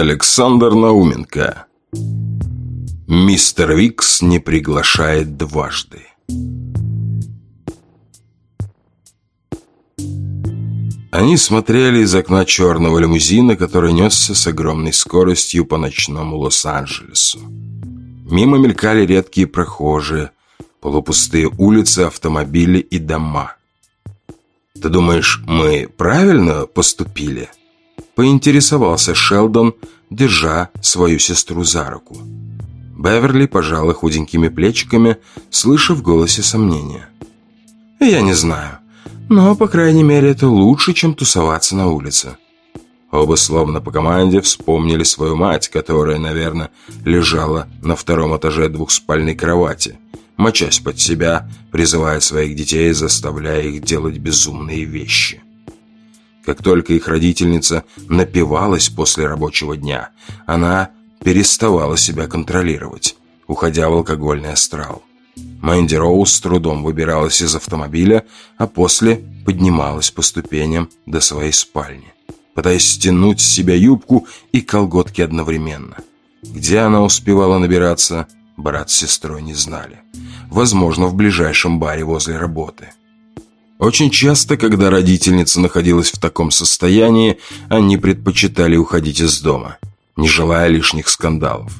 Александр Науменко Мистер Викс не приглашает дважды Они смотрели из окна черного лимузина, который несся с огромной скоростью по ночному Лос-Анджелесу. Мимо мелькали редкие прохожие, полупустые улицы, автомобили и дома. «Ты думаешь, мы правильно поступили?» Поинтересовался Шелдон, держа свою сестру за руку. Беверли пожала худенькими плечиками, слыша в голосе сомнения. «Я не знаю. Но, по крайней мере, это лучше, чем тусоваться на улице. Оба словно по команде вспомнили свою мать, которая, наверное, лежала на втором этаже двухспальной кровати, мочась под себя, призывая своих детей, заставляя их делать безумные вещи. Как только их родительница напивалась после рабочего дня, она переставала себя контролировать, уходя в алкогольный астрал. Мэнди Роуз с трудом выбиралась из автомобиля, а после поднималась по ступеням до своей спальни, пытаясь стянуть с себя юбку и колготки одновременно. Где она успевала набираться, брат с сестрой не знали. Возможно, в ближайшем баре возле работы. Очень часто, когда родительница находилась в таком состоянии, они предпочитали уходить из дома, не желая лишних скандалов.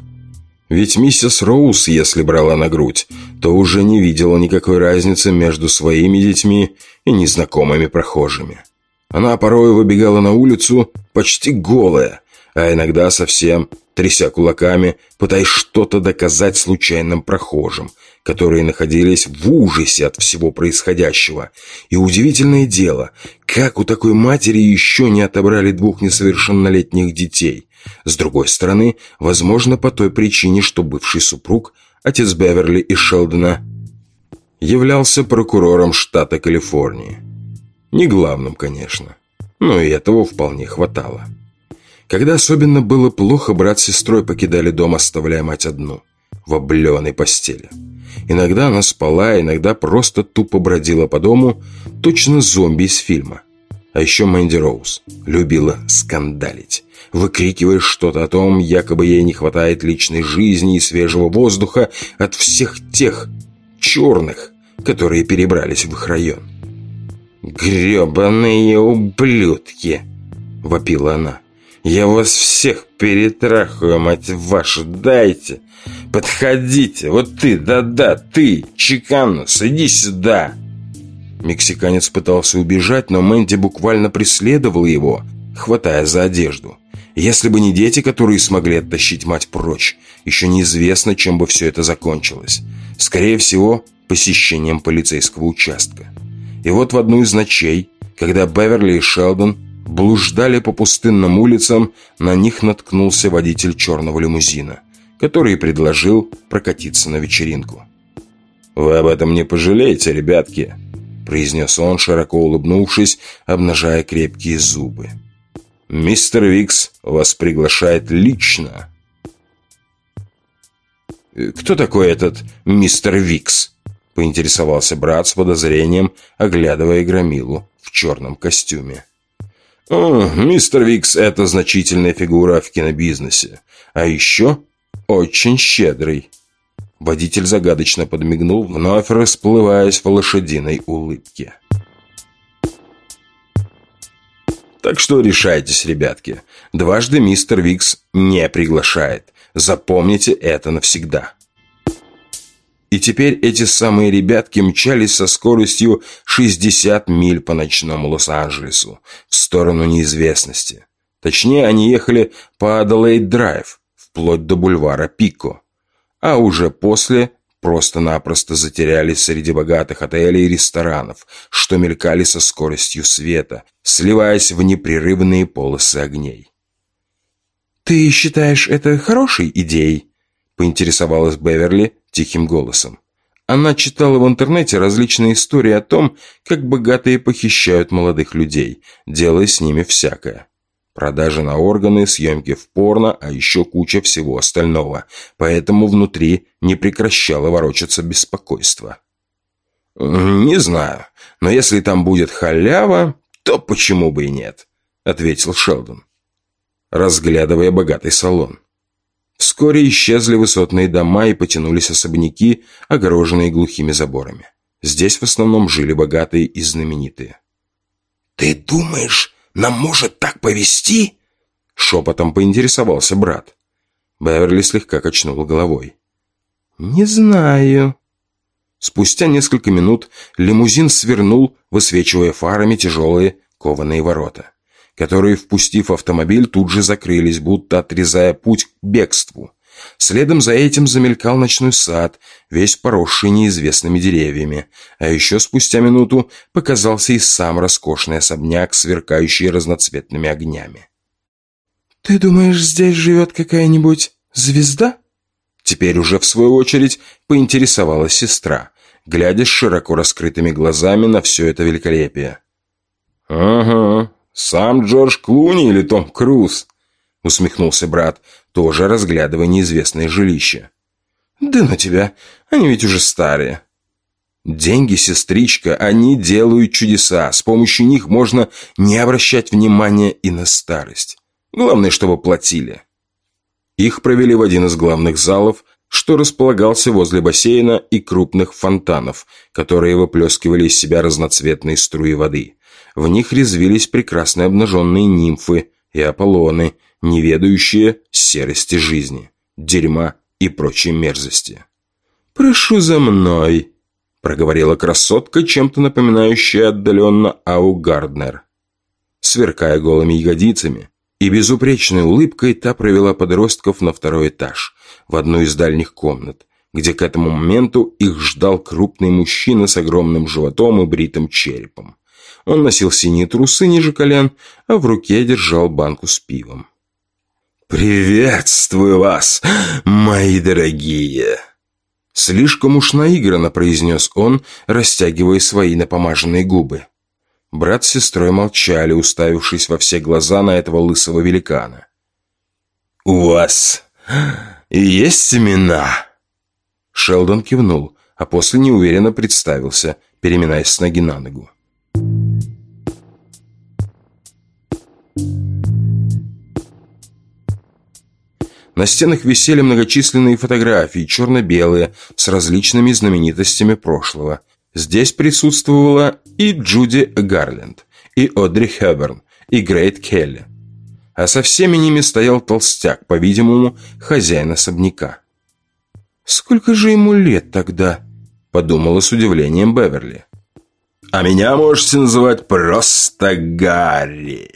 Ведь миссис Роуз, если брала на грудь, то уже не видела никакой разницы между своими детьми и незнакомыми прохожими. Она порой выбегала на улицу почти голая, а иногда совсем тряся кулаками, пытаясь что-то доказать случайным прохожим, которые находились в ужасе от всего происходящего. И удивительное дело, как у такой матери еще не отобрали двух несовершеннолетних детей – с другой стороны, возможно, по той причине, что бывший супруг, отец Беверли и Шелдона, являлся прокурором штата Калифорнии. Не главным, конечно, но и этого вполне хватало. Когда особенно было плохо, брат с сестрой покидали дом, оставляя мать одну, в облеванной постели. Иногда она спала, иногда просто тупо бродила по дому, точно зомби из фильма. А еще Мэнди Роуз любила скандалить выкрикивая что-то о том, якобы ей не хватает личной жизни и свежего воздуха от всех тех черных, которые перебрались в их район. «Гребаные ублюдки!» — вопила она. «Я вас всех перетрахаю, мать вашу, дайте! Подходите! Вот ты, да-да, ты, Чиканус, иди сюда!» Мексиканец пытался убежать, но Мэнди буквально преследовал его, хватая за одежду. Если бы не дети, которые смогли оттащить мать прочь, еще неизвестно, чем бы все это закончилось. Скорее всего, посещением полицейского участка. И вот в одну из ночей, когда Беверли и Шелдон блуждали по пустынным улицам, на них наткнулся водитель черного лимузина, который предложил прокатиться на вечеринку. «Вы об этом не пожалеете, ребятки», – произнес он, широко улыбнувшись, обнажая крепкие зубы. Мистер Викс вас приглашает лично. Кто такой этот мистер Викс? Поинтересовался брат с подозрением, оглядывая Громилу в черном костюме. О, мистер Викс – это значительная фигура в кинобизнесе. А еще очень щедрый. Водитель загадочно подмигнул, вновь расплываясь в лошадиной улыбке. Так что решайтесь, ребятки. Дважды мистер Викс не приглашает. Запомните это навсегда. И теперь эти самые ребятки мчались со скоростью 60 миль по ночному Лос-Анджелесу в сторону неизвестности. Точнее, они ехали по Адалейд-драйв, вплоть до бульвара Пико. А уже после просто-напросто затерялись среди богатых отелей и ресторанов, что мелькали со скоростью света, сливаясь в непрерывные полосы огней. «Ты считаешь это хорошей идеей?» – поинтересовалась Беверли тихим голосом. Она читала в интернете различные истории о том, как богатые похищают молодых людей, делая с ними всякое. Продажи на органы, съемки в порно, а еще куча всего остального. Поэтому внутри не прекращало ворочаться беспокойство. «Не знаю, но если там будет халява, то почему бы и нет?» — ответил Шелдон. разглядывая богатый салон. Вскоре исчезли высотные дома и потянулись особняки, огороженные глухими заборами. Здесь в основном жили богатые и знаменитые. «Ты думаешь, нам может так повести?» Шепотом поинтересовался брат. Беверли слегка качнул головой. «Не знаю». Спустя несколько минут лимузин свернул, высвечивая фарами тяжелые кованые ворота которые, впустив автомобиль, тут же закрылись, будто отрезая путь к бегству. Следом за этим замелькал ночной сад, весь поросший неизвестными деревьями. А еще спустя минуту показался и сам роскошный особняк, сверкающий разноцветными огнями. «Ты думаешь, здесь живет какая-нибудь звезда?» Теперь уже в свою очередь поинтересовалась сестра, глядя с широко раскрытыми глазами на все это великолепие. «Ага, «Сам Джордж Клуни или Том Круз?» Усмехнулся брат, тоже разглядывая неизвестное жилище. «Да на тебя, они ведь уже старые». «Деньги, сестричка, они делают чудеса. С помощью них можно не обращать внимания и на старость. Главное, чтобы платили». Их провели в один из главных залов, что располагался возле бассейна и крупных фонтанов, которые выплескивали из себя разноцветные струи воды. В них резвились прекрасные обнаженные нимфы и Аполлоны, не ведающие серости жизни, дерьма и прочей мерзости. «Прошу за мной», – проговорила красотка, чем-то напоминающая отдаленно Ау Гарднер. Сверкая голыми ягодицами и безупречной улыбкой, та провела подростков на второй этаж, в одну из дальних комнат, где к этому моменту их ждал крупный мужчина с огромным животом и бритым черепом. Он носил синие трусы ниже колен, а в руке держал банку с пивом. «Приветствую вас, мои дорогие!» Слишком уж наигранно произнес он, растягивая свои напомаженные губы. Брат с сестрой молчали, уставившись во все глаза на этого лысого великана. «У вас есть имена?» Шелдон кивнул, а после неуверенно представился, переминаясь с ноги на ногу. На стенах висели многочисленные фотографии, черно-белые, с различными знаменитостями прошлого. Здесь присутствовала и Джуди Гарленд, и Одри Хэбберн, и Грейт Келли. А со всеми ними стоял толстяк, по-видимому, хозяин особняка. «Сколько же ему лет тогда?» – подумала с удивлением Беверли. «А меня можете называть просто Гарри»,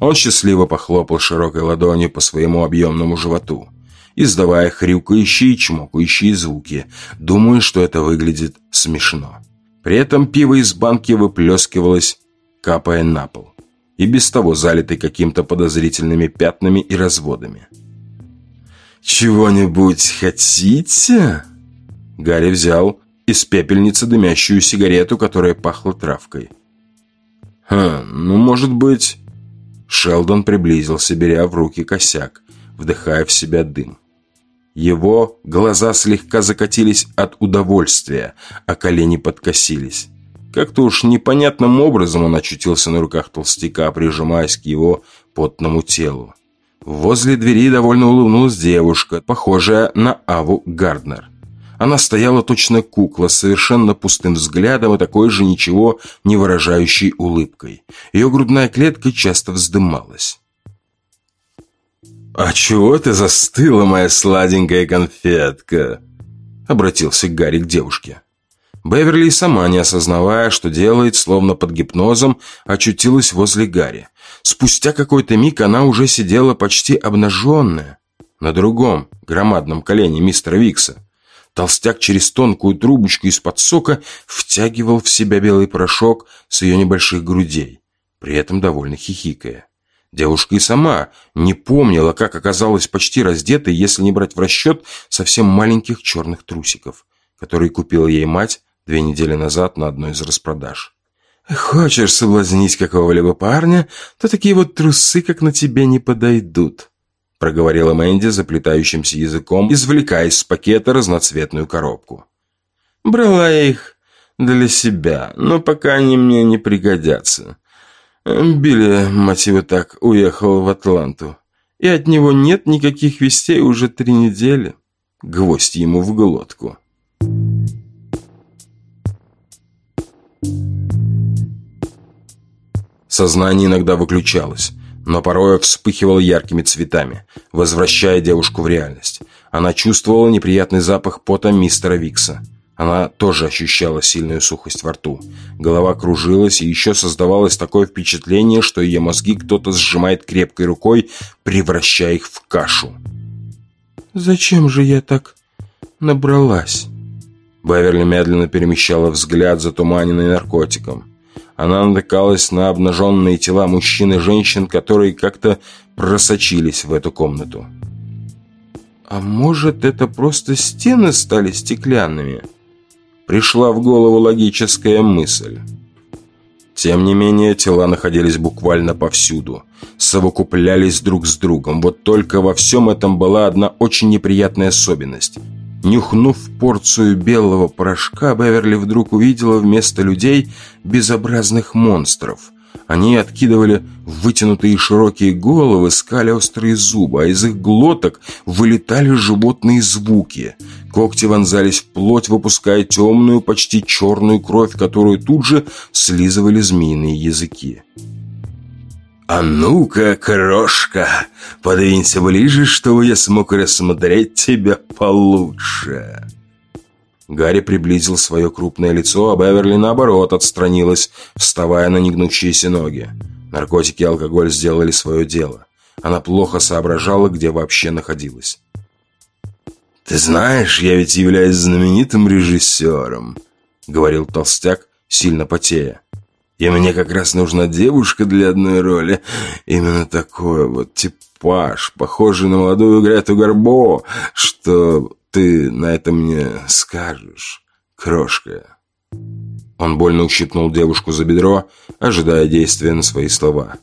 он счастливо похлопал широкой ладонью по своему объемному животу, издавая хрюкающие и чмокающие звуки, думая, что это выглядит смешно. При этом пиво из банки выплескивалось, капая на пол, и без того залитый каким-то подозрительными пятнами и разводами. «Чего-нибудь хотите?» Гарри взял из пепельницы дымящую сигарету, которая пахла травкой. «Хм, ну, может быть...» Шелдон приблизился, беря в руки косяк, вдыхая в себя дым. Его глаза слегка закатились от удовольствия, а колени подкосились. Как-то уж непонятным образом он очутился на руках толстяка, прижимаясь к его потному телу. Возле двери довольно улыбнулась девушка, похожая на Аву Гарднер. Она стояла точно кукла, с совершенно пустым взглядом и такой же ничего не выражающей улыбкой. Ее грудная клетка часто вздымалась. «А чего ты застыла, моя сладенькая конфетка?» Обратился Гарри к девушке. Беверли, сама не осознавая, что делает, словно под гипнозом, очутилась возле Гарри. Спустя какой-то миг она уже сидела почти обнаженная на другом громадном колене мистера Викса. Толстяк через тонкую трубочку из-под сока втягивал в себя белый порошок с ее небольших грудей, при этом довольно хихикая. Девушка и сама не помнила, как оказалась почти раздетой, если не брать в расчет совсем маленьких черных трусиков, которые купила ей мать две недели назад на одной из распродаж. «Хочешь соблазнить какого-либо парня, то такие вот трусы, как на тебе, не подойдут», проговорила Мэнди заплетающимся языком, извлекая из пакета разноцветную коробку. «Брала я их для себя, но пока они мне не пригодятся. Билли, мать его так, уехал в Атланту. и от него нет никаких вестей уже три недели. Гвоздь ему в глотку. Сознание иногда выключалось, но порой вспыхивало яркими цветами, возвращая девушку в реальность. Она чувствовала неприятный запах пота мистера Викса. Она тоже ощущала сильную сухость во рту. Голова кружилась, и еще создавалось такое впечатление, что ее мозги кто-то сжимает крепкой рукой, превращая их в кашу. «Зачем же я так набралась?» Беверли медленно перемещала взгляд, затуманенный наркотиком. Она натыкалась на обнаженные тела мужчин и женщин, которые как-то просочились в эту комнату. «А может, это просто стены стали стеклянными?» Пришла в голову логическая мысль. Тем не менее, тела находились буквально повсюду, совокуплялись друг с другом. Вот только во всем этом была одна очень неприятная особенность – Нюхнув порцию белого порошка, Беверли вдруг увидела вместо людей безобразных монстров. Они откидывали вытянутые широкие головы, скали острые зубы, а из их глоток вылетали животные звуки. Когти вонзались в плоть, выпуская темную, почти черную кровь, которую тут же слизывали змеиные языки. «А ну-ка, крошка, подвинься ближе, чтобы я смог рассмотреть тебя получше!» Гарри приблизил свое крупное лицо, а Беверли, наоборот, отстранилась, вставая на негнущиеся ноги. Наркотики и алкоголь сделали свое дело. Она плохо соображала, где вообще находилась. «Ты знаешь, я ведь являюсь знаменитым режиссером», — говорил толстяк, сильно потея. И мне как раз нужна девушка для одной роли. Именно такой вот типаж, похожий на молодую Грету Горбо. Что ты на это мне скажешь, крошка?» Он больно ущипнул девушку за бедро, ожидая действия на свои слова.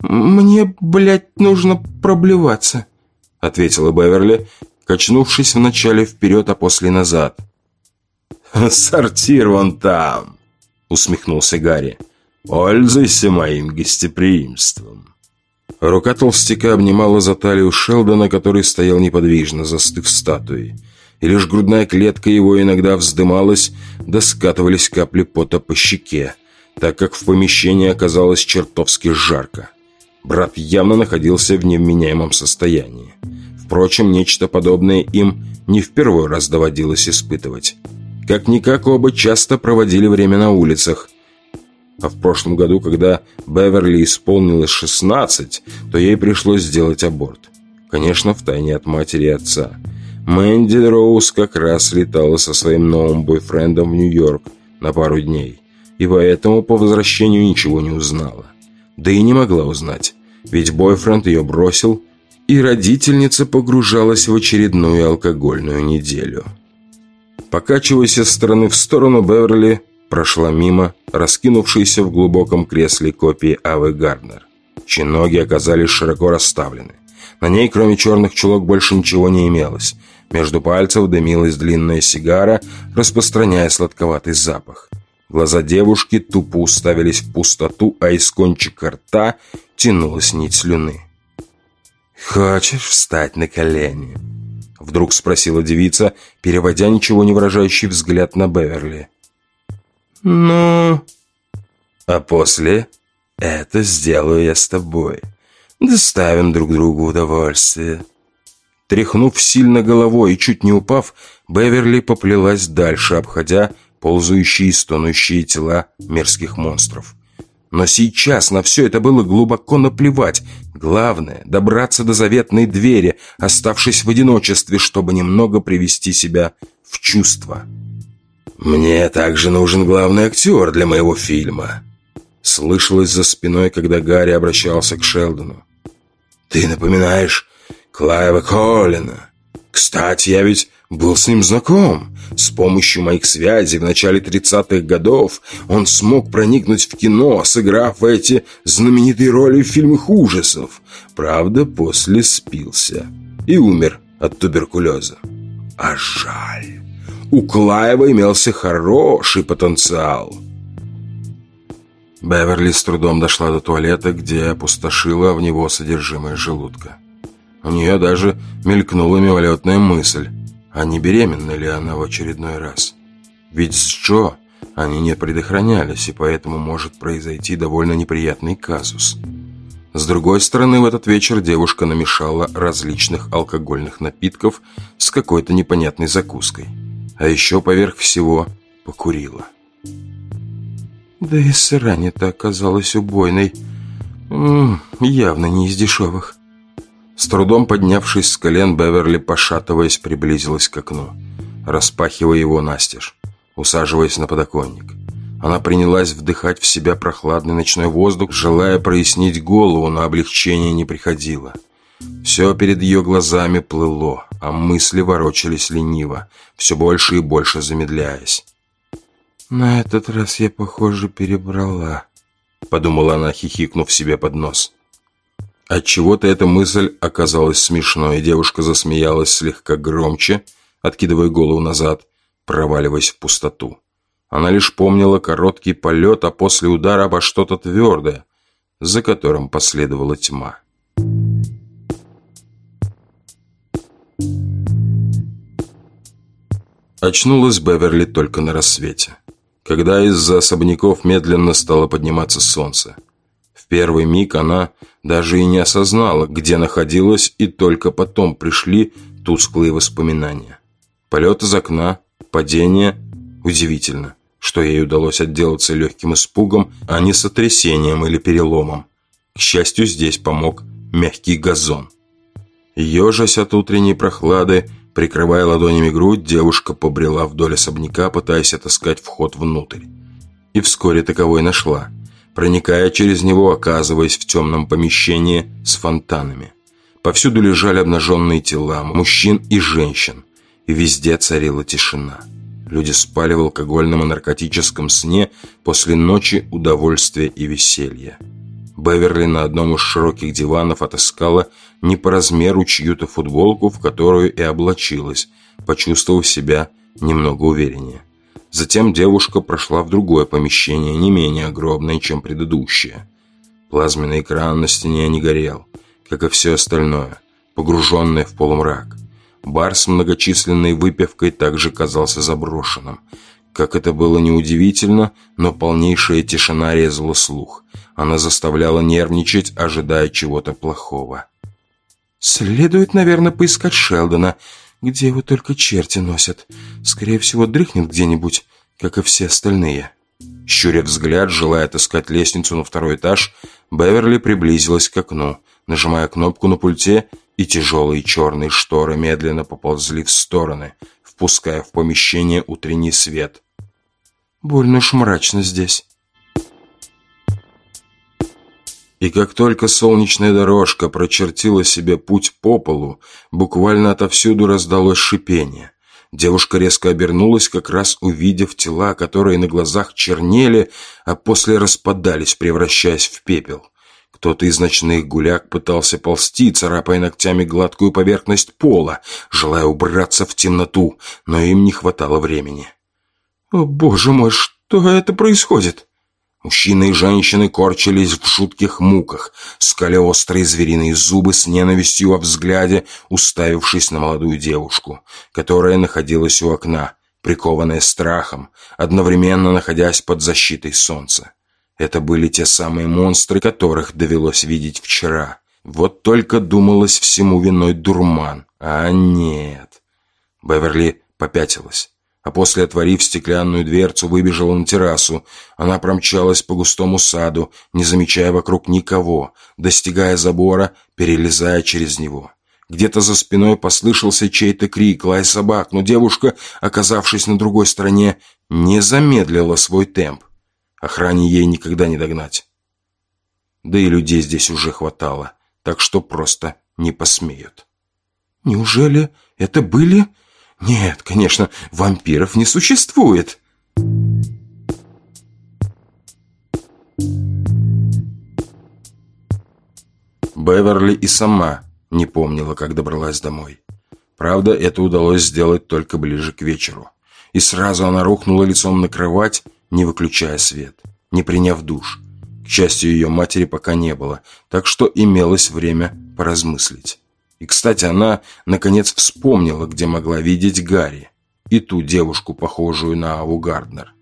«Мне, блядь, нужно проблеваться», — ответила Беверли, качнувшись вначале вперед, а после назад. «Сортир вон там!» Усмехнулся Гарри. «Пользуйся моим гостеприимством». Рука толстяка обнимала за талию Шелдона, который стоял неподвижно, застыв статуей. И лишь грудная клетка его иногда вздымалась, да скатывались капли пота по щеке, так как в помещении оказалось чертовски жарко. Брат явно находился в невменяемом состоянии. Впрочем, нечто подобное им не в первый раз доводилось испытывать. Как-никак оба часто проводили время на улицах. А в прошлом году, когда Беверли исполнилось 16, то ей пришлось сделать аборт. Конечно, втайне от матери и отца. Мэнди Роуз как раз летала со своим новым бойфрендом в Нью-Йорк на пару дней. И поэтому по возвращению ничего не узнала. Да и не могла узнать, ведь бойфренд ее бросил, и родительница погружалась в очередную алкогольную неделю. Покачиваясь из стороны в сторону, Беверли прошла мимо, раскинувшейся в глубоком кресле копии Авы Гарднер, чьи ноги оказались широко расставлены. На ней, кроме черных чулок, больше ничего не имелось. Между пальцев дымилась длинная сигара, распространяя сладковатый запах. Глаза девушки тупо уставились в пустоту, а из кончика рта тянулась нить слюны. «Хочешь встать на колени?» Вдруг спросила девица, переводя ничего не выражающий взгляд на Беверли. «Ну...» «А после это сделаю я с тобой. Доставим друг другу удовольствие». Тряхнув сильно головой и чуть не упав, Беверли поплелась дальше, обходя ползающие и стонущие тела мерзких монстров. Но сейчас на все это было глубоко наплевать. Главное – добраться до заветной двери, оставшись в одиночестве, чтобы немного привести себя в чувство. «Мне также нужен главный актер для моего фильма», – слышалось за спиной, когда Гарри обращался к Шелдону. «Ты напоминаешь Клайва Коллина. Кстати, я ведь был с ним знаком. С помощью моих связей в начале 30-х годов он смог проникнуть в кино, сыграв эти знаменитые роли в фильмах ужасов. Правда, после спился и умер от туберкулеза. А жаль. У Клаева имелся хороший потенциал. Беверли с трудом дошла до туалета, где опустошила в него содержимое желудка. У нее даже мелькнула мимолетная мысль, а не беременна ли она в очередной раз. Ведь с Джо они не предохранялись, и поэтому может произойти довольно неприятный казус. С другой стороны, в этот вечер девушка намешала различных алкогольных напитков с какой-то непонятной закуской. А еще поверх всего покурила. Да и сырань-то оказалась убойной. М -м, явно не из дешевых. С трудом поднявшись с колен, Беверли, пошатываясь, приблизилась к окну, распахивая его настежь, усаживаясь на подоконник. Она принялась вдыхать в себя прохладный ночной воздух, желая прояснить голову, но облегчение не приходило. Все перед ее глазами плыло, а мысли ворочались лениво, все больше и больше замедляясь. «На этот раз я, похоже, перебрала», — подумала она, хихикнув себе под нос. Отчего-то эта мысль оказалась смешной, и девушка засмеялась слегка громче, откидывая голову назад, проваливаясь в пустоту. Она лишь помнила короткий полет, а после удара обо что-то твердое, за которым последовала тьма. Очнулась Беверли только на рассвете, когда из-за особняков медленно стало подниматься солнце. Первый миг она даже и не осознала, где находилась, и только потом пришли тусклые воспоминания. Полет из окна, падение. Удивительно, что ей удалось отделаться легким испугом, а не сотрясением или переломом. К счастью, здесь помог мягкий газон. Ежась от утренней прохлады, прикрывая ладонями грудь, девушка побрела вдоль особняка, пытаясь отыскать вход внутрь. И вскоре таковой нашла – проникая через него, оказываясь в темном помещении с фонтанами. Повсюду лежали обнаженные тела мужчин и женщин, и везде царила тишина. Люди спали в алкогольном и наркотическом сне после ночи удовольствия и веселья. Беверли на одном из широких диванов отыскала не по размеру чью-то футболку, в которую и облачилась, почувствовав себя немного увереннее. Затем девушка прошла в другое помещение, не менее огромное, чем предыдущее. Плазменный экран на стене не горел, как и все остальное, погруженное в полумрак. Бар с многочисленной выпивкой также казался заброшенным. Как это было неудивительно, но полнейшая тишина резала слух. Она заставляла нервничать, ожидая чего-то плохого. «Следует, наверное, поискать Шелдона», где его только черти носят. Скорее всего, дрыхнет где-нибудь, как и все остальные. Щуря взгляд, желая отыскать лестницу на второй этаж, Беверли приблизилась к окну, нажимая кнопку на пульте, и тяжелые черные шторы медленно поползли в стороны, впуская в помещение утренний свет. «Больно уж мрачно здесь». И как только солнечная дорожка прочертила себе путь по полу, буквально отовсюду раздалось шипение. Девушка резко обернулась, как раз увидев тела, которые на глазах чернели, а после распадались, превращаясь в пепел. Кто-то из ночных гуляк пытался ползти, царапая ногтями гладкую поверхность пола, желая убраться в темноту, но им не хватало времени. «О, боже мой, что это происходит?» Мужчины и женщины корчились в жутких муках, скаля острые звериные зубы с ненавистью во взгляде, уставившись на молодую девушку, которая находилась у окна, прикованная страхом, одновременно находясь под защитой солнца. Это были те самые монстры, которых довелось видеть вчера. Вот только думалось всему виной дурман. А нет. Беверли попятилась а после, отворив стеклянную дверцу, выбежала на террасу. Она промчалась по густому саду, не замечая вокруг никого, достигая забора, перелезая через него. Где-то за спиной послышался чей-то крик, лай собак, но девушка, оказавшись на другой стороне, не замедлила свой темп. Охране ей никогда не догнать. Да и людей здесь уже хватало, так что просто не посмеют. «Неужели это были...» Нет, конечно, вампиров не существует. Беверли и сама не помнила, как добралась домой. Правда, это удалось сделать только ближе к вечеру. И сразу она рухнула лицом на кровать, не выключая свет, не приняв душ. К счастью, ее матери пока не было, так что имелось время поразмыслить. И кстати, она, наконец, вспомнила, где могла видеть Гарри. И ту девушку, похожую на Аву Гарднер.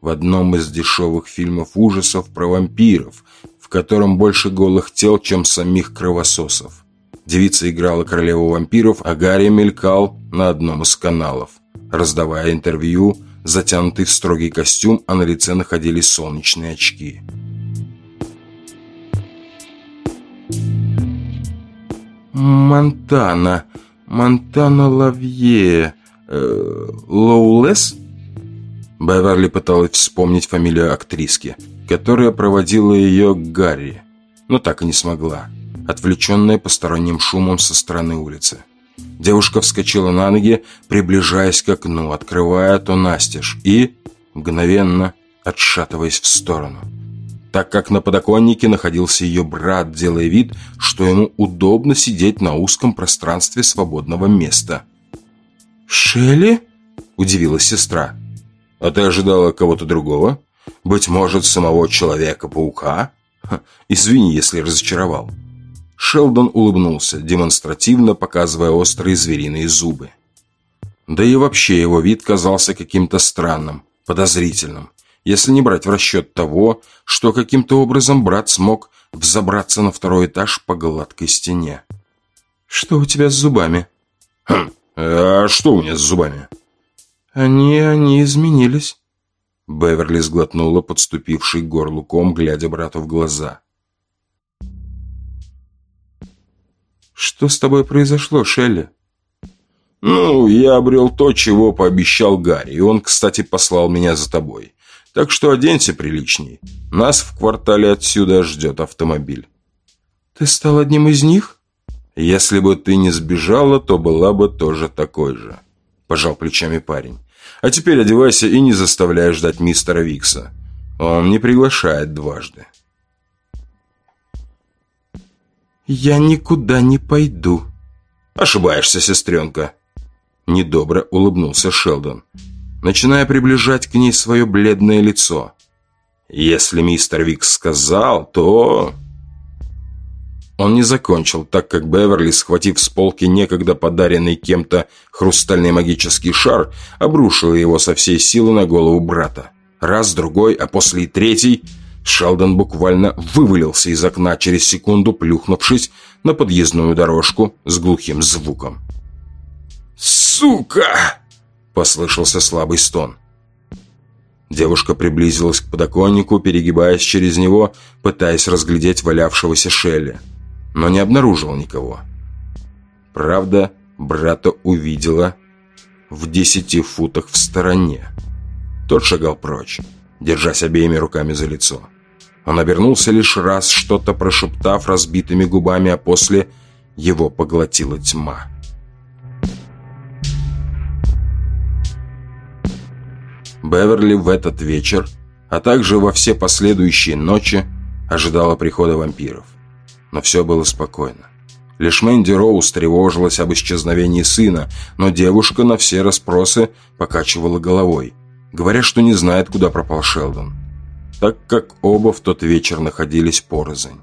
В одном из дешевых фильмов ужасов про вампиров, в котором больше голых тел, чем самих кровососов. Девица играла королеву вампиров, а Гарри мелькал на одном из каналов, раздавая интервью, затянутый в строгий костюм, а на лице находились солнечные очки. «Монтана. Монтана Лавье. Э, Лоулес?» Беверли пыталась вспомнить фамилию актриски, которая проводила ее к Гарри, но так и не смогла отвлеченная посторонним шумом со стороны улицы. Девушка вскочила на ноги, приближаясь к окну, открывая то настежь и, мгновенно, отшатываясь в сторону. Так как на подоконнике находился ее брат, делая вид, что ему удобно сидеть на узком пространстве свободного места. «Шелли?» – удивилась сестра. «А ты ожидала кого-то другого? Быть может, самого Человека-паука? Извини, если разочаровал». Шелдон улыбнулся, демонстративно показывая острые звериные зубы. Да и вообще его вид казался каким-то странным, подозрительным, если не брать в расчет того, что каким-то образом брат смог взобраться на второй этаж по гладкой стене. «Что у тебя с зубами?» «Хм, а что у меня с зубами?» «Они... они изменились». Беверли сглотнула подступивший к горлу ком, глядя брату в глаза. Что с тобой произошло, Шелли? Ну, я обрел то, чего пообещал Гарри, и он, кстати, послал меня за тобой. Так что оденься приличней. Нас в квартале отсюда ждет автомобиль. Ты стал одним из них? Если бы ты не сбежала, то была бы тоже такой же. Пожал плечами парень. А теперь одевайся и не заставляй ждать мистера Викса. Он не приглашает дважды. «Я никуда не пойду». «Ошибаешься, сестренка». Недобро улыбнулся Шелдон, начиная приближать к ней свое бледное лицо. «Если мистер Викс сказал, то...» Он не закончил, так как Беверли, схватив с полки некогда подаренный кем-то хрустальный магический шар, обрушил его со всей силы на голову брата. Раз, другой, а после и третий Шелдон буквально вывалился из окна через секунду, плюхнувшись на подъездную дорожку с глухим звуком. «Сука!» – послышался слабый стон. Девушка приблизилась к подоконнику, перегибаясь через него, пытаясь разглядеть валявшегося Шелли, но не обнаружила никого. Правда, брата увидела в десяти футах в стороне. Тот шагал прочь, держась обеими руками за лицо. Он обернулся лишь раз, что-то прошептав разбитыми губами, а после его поглотила тьма. Беверли в этот вечер, а также во все последующие ночи, ожидала прихода вампиров. Но все было спокойно. Лишь Мэнди Роуз тревожилась об исчезновении сына, но девушка на все расспросы покачивала головой, говоря, что не знает, куда пропал Шелдон так как оба в тот вечер находились порознь.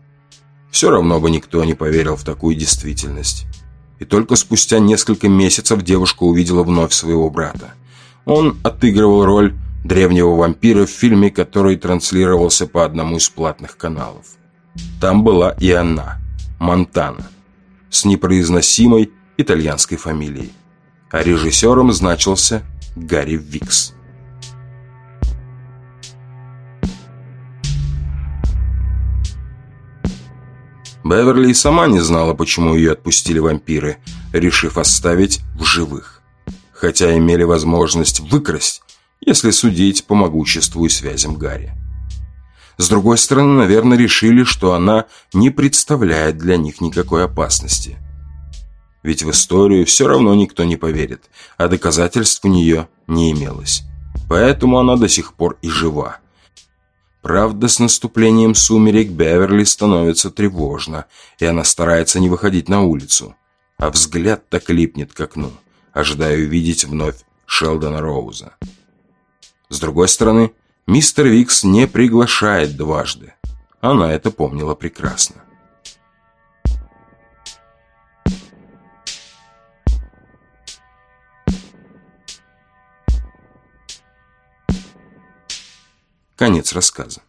Все равно бы никто не поверил в такую действительность. И только спустя несколько месяцев девушка увидела вновь своего брата. Он отыгрывал роль древнего вампира в фильме, который транслировался по одному из платных каналов. Там была и она, Монтана, с непроизносимой итальянской фамилией. А режиссером значился Гарри Викс. Беверли сама не знала, почему ее отпустили вампиры, решив оставить в живых. Хотя имели возможность выкрасть, если судить по могуществу и связям Гарри. С другой стороны, наверное, решили, что она не представляет для них никакой опасности. Ведь в историю все равно никто не поверит, а доказательств у нее не имелось. Поэтому она до сих пор и жива. Правда, с наступлением сумерек Беверли становится тревожно, и она старается не выходить на улицу. А взгляд так липнет к окну, ожидая увидеть вновь Шелдона Роуза. С другой стороны, мистер Викс не приглашает дважды. Она это помнила прекрасно. Конец рассказа.